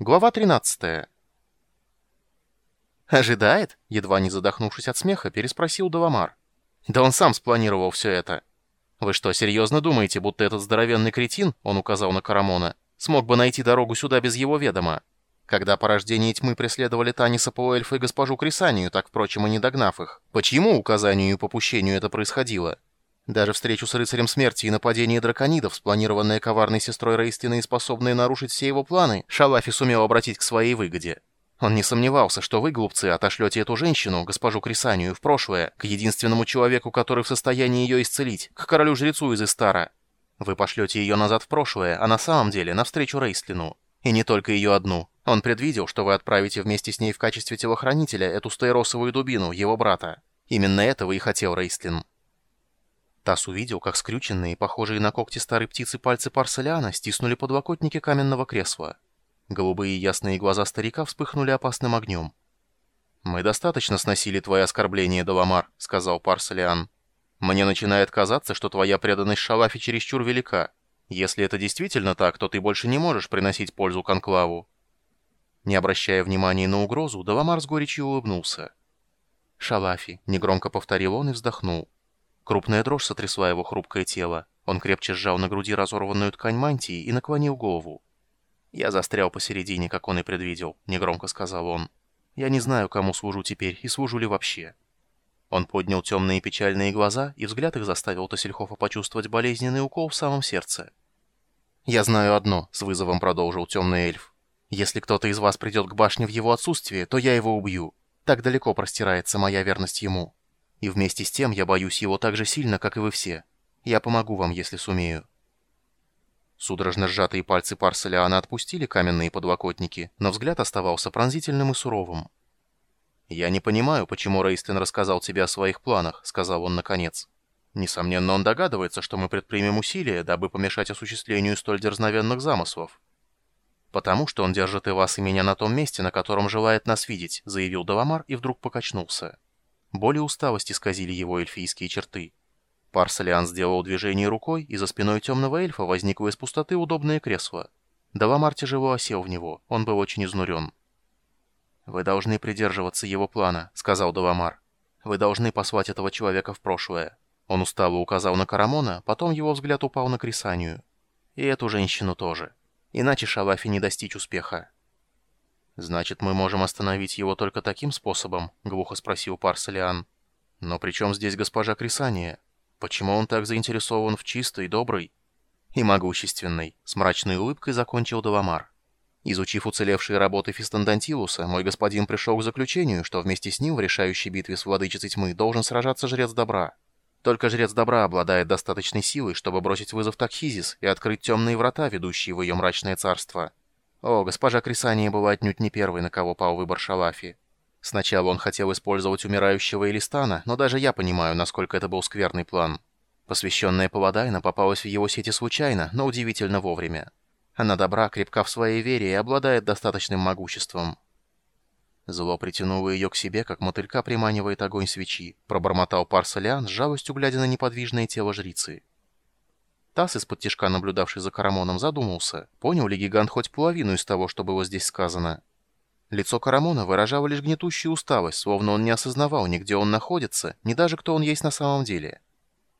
Глава 13. «Ожидает?» — едва не задохнувшись от смеха, переспросил Даламар. «Да он сам спланировал все это. Вы что, серьезно думаете, будто этот здоровенный кретин, он указал на Карамона, смог бы найти дорогу сюда без его ведома? Когда порождение тьмы преследовали Таниса Полуэльфа и госпожу Крисанию, так, впрочем, и не догнав их, по чьему указанию и попущению это происходило?» Даже встречу с рыцарем смерти и нападение драконидов, спланированное коварной сестрой Рейстина и способное нарушить все его планы, Шалафи сумел обратить к своей выгоде. Он не сомневался, что вы, глупцы, отошлете эту женщину, госпожу Крисанию, в прошлое, к единственному человеку, который в состоянии ее исцелить, к королю-жрецу из Истара. Вы пошлете ее назад в прошлое, а на самом деле навстречу Рейстлину. И не только ее одну. Он предвидел, что вы отправите вместе с ней в качестве телохранителя эту стаиросовую дубину, его брата. Именно этого и хотел Рейстлин. Тасс увидел, как скрюченные, похожие на когти старой птицы пальцы Парселиана стиснули подлокотники каменного кресла. Голубые ясные глаза старика вспыхнули опасным огнем. «Мы достаточно сносили твои оскорбления, Даламар», — сказал Парселиан. «Мне начинает казаться, что твоя преданность Шалафи чересчур велика. Если это действительно так, то ты больше не можешь приносить пользу Конклаву». Не обращая внимания на угрозу, Даламар с горечью улыбнулся. «Шалафи», — негромко повторил он и вздохнул. Крупная дрожь сотрясла его хрупкое тело. Он крепче сжал на груди разорванную ткань мантии и наклонил голову. «Я застрял посередине, как он и предвидел», — негромко сказал он. «Я не знаю, кому служу теперь и служу ли вообще». Он поднял темные печальные глаза, и взгляд их заставил Тассельхофа почувствовать болезненный укол в самом сердце. «Я знаю одно», — с вызовом продолжил темный эльф. «Если кто-то из вас придет к башне в его отсутствие, то я его убью. Так далеко простирается моя верность ему». И вместе с тем я боюсь его так же сильно, как и вы все. Я помогу вам, если сумею». Судорожно сжатые пальцы Парселиана отпустили каменные подлокотники, но взгляд оставался пронзительным и суровым. «Я не понимаю, почему Рейстлин рассказал тебе о своих планах», — сказал он наконец. «Несомненно, он догадывается, что мы предпримем усилия, дабы помешать осуществлению столь дерзновенных замыслов». «Потому что он держит и вас, и меня на том месте, на котором желает нас видеть», — заявил Даламар и вдруг покачнулся. Боль и усталость исказили его эльфийские черты. Парсалиан сделал движение рукой, и за спиной темного эльфа возникло из пустоты удобное кресло. Даламар тяжело осел в него, он был очень изнурен. «Вы должны придерживаться его плана», — сказал Даламар. «Вы должны послать этого человека в прошлое». Он устало указал на Карамона, потом его взгляд упал на Крисанию. «И эту женщину тоже. Иначе Шалафи не достичь успеха». «Значит, мы можем остановить его только таким способом?» — глухо спросил Парселиан. «Но при чем здесь госпожа Крисания? Почему он так заинтересован в чистой, доброй и могущественной?» — с мрачной улыбкой закончил Даламар. Изучив уцелевшие работы Фистандантилуса, мой господин пришел к заключению, что вместе с ним в решающей битве с владычицей тьмы должен сражаться жрец добра. Только жрец добра обладает достаточной силой, чтобы бросить вызов Такхизис и открыть темные врата, ведущие в ее мрачное царство. О, госпожа Крисания была отнюдь не первой, на кого пал выбор Шалафи. Сначала он хотел использовать умирающего Элистана, но даже я понимаю, насколько это был скверный план. Посвященная Паладайна попалась в его сети случайно, но удивительно вовремя. Она добра, крепка в своей вере и обладает достаточным могуществом. Зло притянуло ее к себе, как мотылька приманивает огонь свечи, пробормотал Парсалиан с жалостью глядя на неподвижное тело жрицы. Тасс, из-под тишка наблюдавший за Карамоном, задумался, понял ли гигант хоть половину из того, что было здесь сказано. Лицо Карамона выражало лишь гнетущую усталость, словно он не осознавал ни где он находится, ни даже кто он есть на самом деле.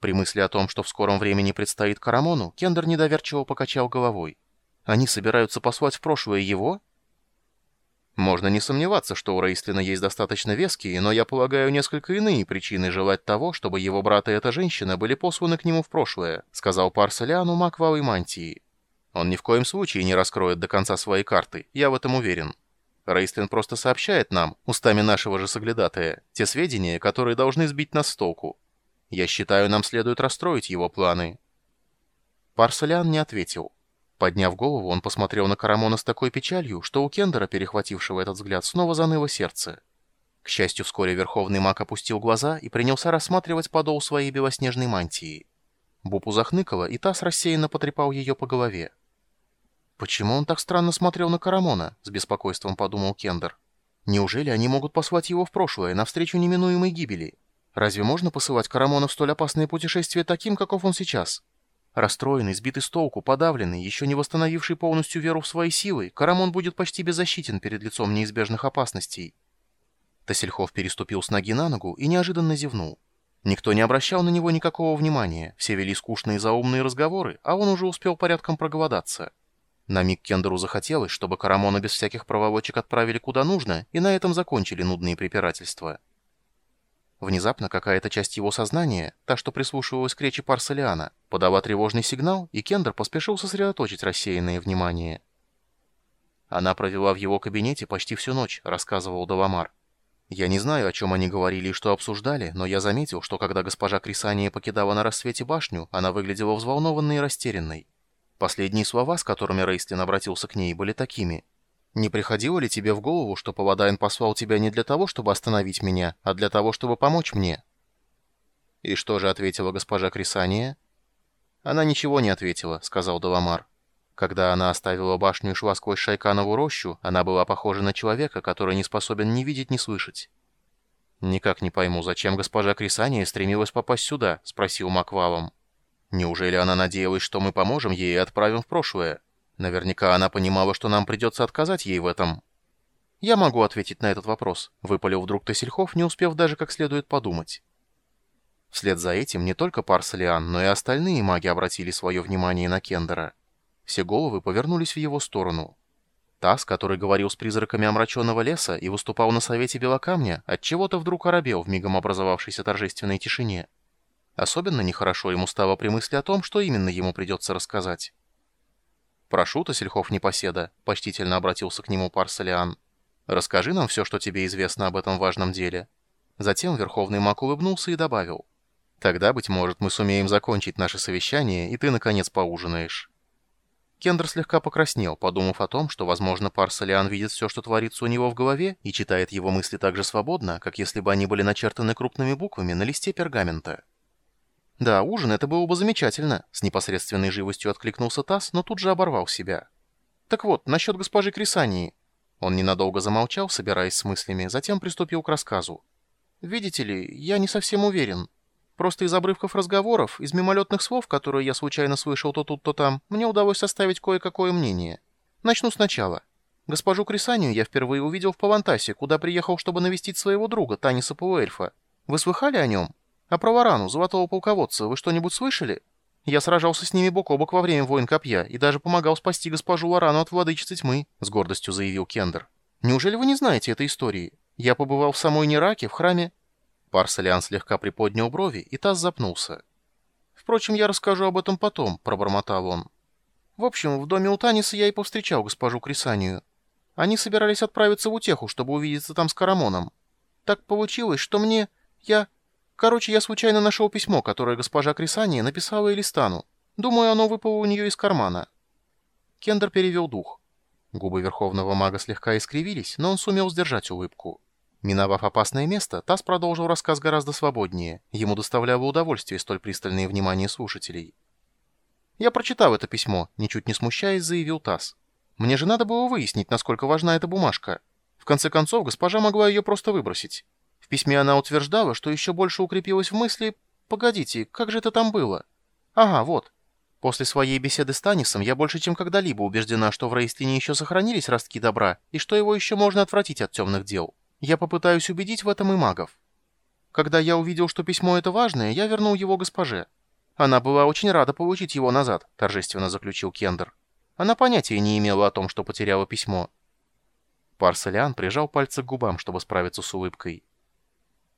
При мысли о том, что в скором времени предстоит Карамону, Кендер недоверчиво покачал головой. Они собираются послать в прошлое его? Можно не сомневаться, что у Рейстлина есть достаточно веские, но я полагаю несколько иные причины желать того, чтобы его брат и эта женщина были посланы к нему в прошлое, сказал Парселиану маг Валой Мантии. Он ни в коем случае не раскроет до конца своей карты, я в этом уверен. Рейстлин просто сообщает нам, устами нашего же соглядатая, те сведения, которые должны сбить нас с толку. Я считаю, нам следует расстроить его планы. Парселиан не ответил. Подняв голову, он посмотрел на Карамона с такой печалью, что у Кендера, перехватившего этот взгляд, снова заныло сердце. К счастью, вскоре Верховный Маг опустил глаза и принялся рассматривать подол своей белоснежной мантии. Бупу захныкала, и Тасс рассеянно потрепал ее по голове. «Почему он так странно смотрел на Карамона?» — с беспокойством подумал Кендер. «Неужели они могут послать его в прошлое, навстречу неминуемой гибели? Разве можно посылать Карамона в столь опасное путешествие таким, каков он сейчас?» Расстроенный, сбитый с толку, подавленный, еще не восстановивший полностью веру в свои силы, Карамон будет почти беззащитен перед лицом неизбежных опасностей. Тасельхов переступил с ноги на ногу и неожиданно зевнул. Никто не обращал на него никакого внимания, все вели скучные заумные разговоры, а он уже успел порядком проголодаться. На миг Кендеру захотелось, чтобы Карамона без всяких проволочек отправили куда нужно, и на этом закончили нудные препирательства. Внезапно какая-то часть его сознания, та, что прислушивалась к речи Парсалиана, подала тревожный сигнал, и Кендер поспешил сосредоточить рассеянное внимание. «Она провела в его кабинете почти всю ночь», — рассказывал Даламар. Я не знаю, о чем они говорили и что обсуждали, но я заметил, что когда госпожа Крисания покидала на рассвете башню, она выглядела взволнованной и растерянной. Последние слова, с которыми Рейстлин обратился к ней, были такими. «Не приходило ли тебе в голову, что Паладайн послал тебя не для того, чтобы остановить меня, а для того, чтобы помочь мне?» «И что же ответила госпожа Крисания?» «Она ничего не ответила», — сказал Даламар. Когда она оставила башню и шла сквозь Шайканову рощу, она была похожа на человека, который не способен ни видеть, ни слышать. «Никак не пойму, зачем госпожа Крисания стремилась попасть сюда?» — спросил Маквалом. «Неужели она надеялась, что мы поможем ей и отправим в прошлое? Наверняка она понимала, что нам придется отказать ей в этом». «Я могу ответить на этот вопрос», — выпалил вдруг Тосельхов, не успев даже как следует подумать. Вслед за этим не только Парсалиан, но и остальные маги обратили свое внимание на Кендера. Все головы повернулись в его сторону. Тасс, который говорил с призраками омраченного леса и выступал на совете Белокамня, отчего-то вдруг оробел в мигом образовавшейся торжественной тишине. Особенно нехорошо ему стало при мысли о том, что именно ему придется рассказать. «Прошу, Тассельхов Непоседа», — почтительно обратился к нему Парсалиан. «Расскажи нам все, что тебе известно об этом важном деле». Затем Верховный Маг улыбнулся и добавил. «Тогда, быть может, мы сумеем закончить наше совещание, и ты, наконец, поужинаешь». Кендер слегка покраснел, подумав о том, что, возможно, Парсалиан видит все, что творится у него в голове, и читает его мысли так же свободно, как если бы они были начертаны крупными буквами на листе пергамента. «Да, ужин, это было бы замечательно», — с непосредственной живостью откликнулся Тасс, но тут же оборвал себя. «Так вот, насчет госпожи Крисании». Он ненадолго замолчал, собираясь с мыслями, затем приступил к рассказу. «Видите ли, я не совсем уверен. Просто из обрывков разговоров, из мимолетных слов, которые я случайно слышал то тут, то там, мне удалось составить кое-какое мнение. Начну сначала. Госпожу Крисанию я впервые увидел в Павантасе, куда приехал, чтобы навестить своего друга, Таниса Полуэльфа. Вы слыхали о нем? А про Варану, золотого полководца, вы что-нибудь слышали? Я сражался с ними бок о бок во время войн Копья и даже помогал спасти госпожу Варану от владычицы тьмы», — с гордостью заявил Кендер. «Неужели вы не знаете этой истории? Я побывал в самой Нераке, в храме...» Парсалиан слегка приподнял брови, и таз запнулся. «Впрочем, я расскажу об этом потом», — пробормотал он. «В общем, в доме у Таниса я и повстречал госпожу Крисанию. Они собирались отправиться в Утеху, чтобы увидеться там с Карамоном. Так получилось, что мне... Я... Короче, я случайно нашел письмо, которое госпожа Крисания написала Элистану. Думаю, оно выпало у нее из кармана». Кендер перевел дух. Губы Верховного Мага слегка искривились, но он сумел сдержать улыбку. Миновав опасное место, Тасс продолжил рассказ гораздо свободнее. Ему доставляло удовольствие столь пристальное внимание слушателей. «Я прочитал это письмо», — ничуть не смущаясь, заявил Тасс. «Мне же надо было выяснить, насколько важна эта бумажка. В конце концов, госпожа могла ее просто выбросить. В письме она утверждала, что еще больше укрепилась в мысли... Погодите, как же это там было? Ага, вот. После своей беседы с Танисом я больше чем когда-либо убеждена, что в Рейстлине еще сохранились ростки добра, и что его еще можно отвратить от темных дел». Я попытаюсь убедить в этом и магов. Когда я увидел, что письмо это важное, я вернул его госпоже. Она была очень рада получить его назад, торжественно заключил Кендер. Она понятия не имела о том, что потеряла письмо. Парселян прижал пальцы к губам, чтобы справиться с улыбкой.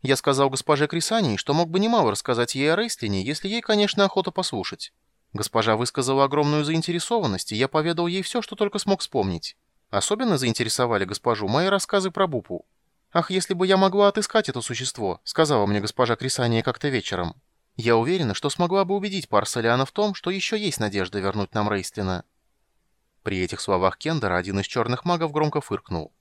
Я сказал госпоже Крисании, что мог бы немало рассказать ей о Рейстлине, если ей, конечно, охота послушать. Госпожа высказала огромную заинтересованность, и я поведал ей все, что только смог вспомнить. Особенно заинтересовали госпожу мои рассказы про Бупу. «Ах, если бы я могла отыскать это существо», — сказала мне госпожа Крисания как-то вечером. «Я уверена, что смогла бы убедить Парсалиана в том, что еще есть надежда вернуть нам Рейстлина». При этих словах Кендера один из черных магов громко фыркнул.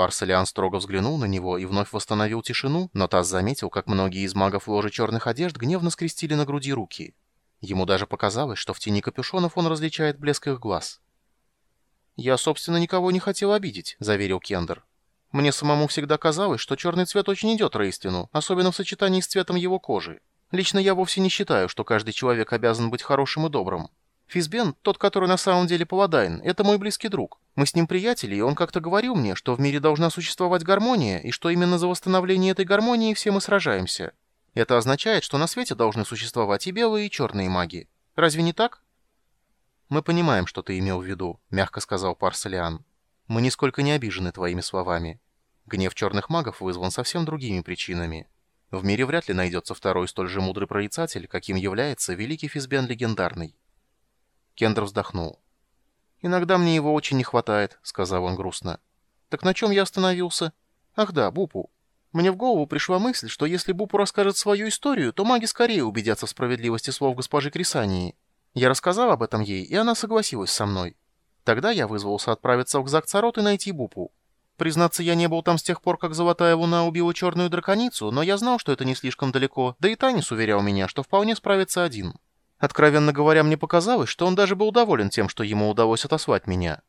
Парсалиан строго взглянул на него и вновь восстановил тишину, но Тасс заметил, как многие из магов ложи черных одежд гневно скрестили на груди руки. Ему даже показалось, что в тени капюшонов он различает блеск их глаз. «Я, собственно, никого не хотел обидеть», — заверил Кендер. Мне самому всегда казалось, что черный цвет очень идет Рейстину, особенно в сочетании с цветом его кожи. Лично я вовсе не считаю, что каждый человек обязан быть хорошим и добрым. Физбен, тот, который на самом деле Паладайн, это мой близкий друг. Мы с ним приятели, и он как-то говорил мне, что в мире должна существовать гармония, и что именно за восстановление этой гармонии все мы сражаемся. Это означает, что на свете должны существовать и белые, и черные маги. Разве не так? «Мы понимаем, что ты имел в виду», — мягко сказал Парсалиан. «Мы нисколько не обижены твоими словами. Гнев черных магов вызван совсем другими причинами. В мире вряд ли найдется второй столь же мудрый прорицатель, каким является великий Физбен Легендарный». Кендер вздохнул. «Иногда мне его очень не хватает», — сказал он грустно. «Так на чем я остановился? Ах да, Бупу. Мне в голову пришла мысль, что если Бупу расскажет свою историю, то маги скорее убедятся в справедливости слов госпожи Крисании». Я рассказал об этом ей, и она согласилась со мной. Тогда я вызвался отправиться в Кзакцарот и найти Бупу. Признаться, я не был там с тех пор, как Золотая Луна убила Черную Драконицу, но я знал, что это не слишком далеко, да и Танис уверял меня, что вполне справится один. Откровенно говоря, мне показалось, что он даже был доволен тем, что ему удалось отослать меня.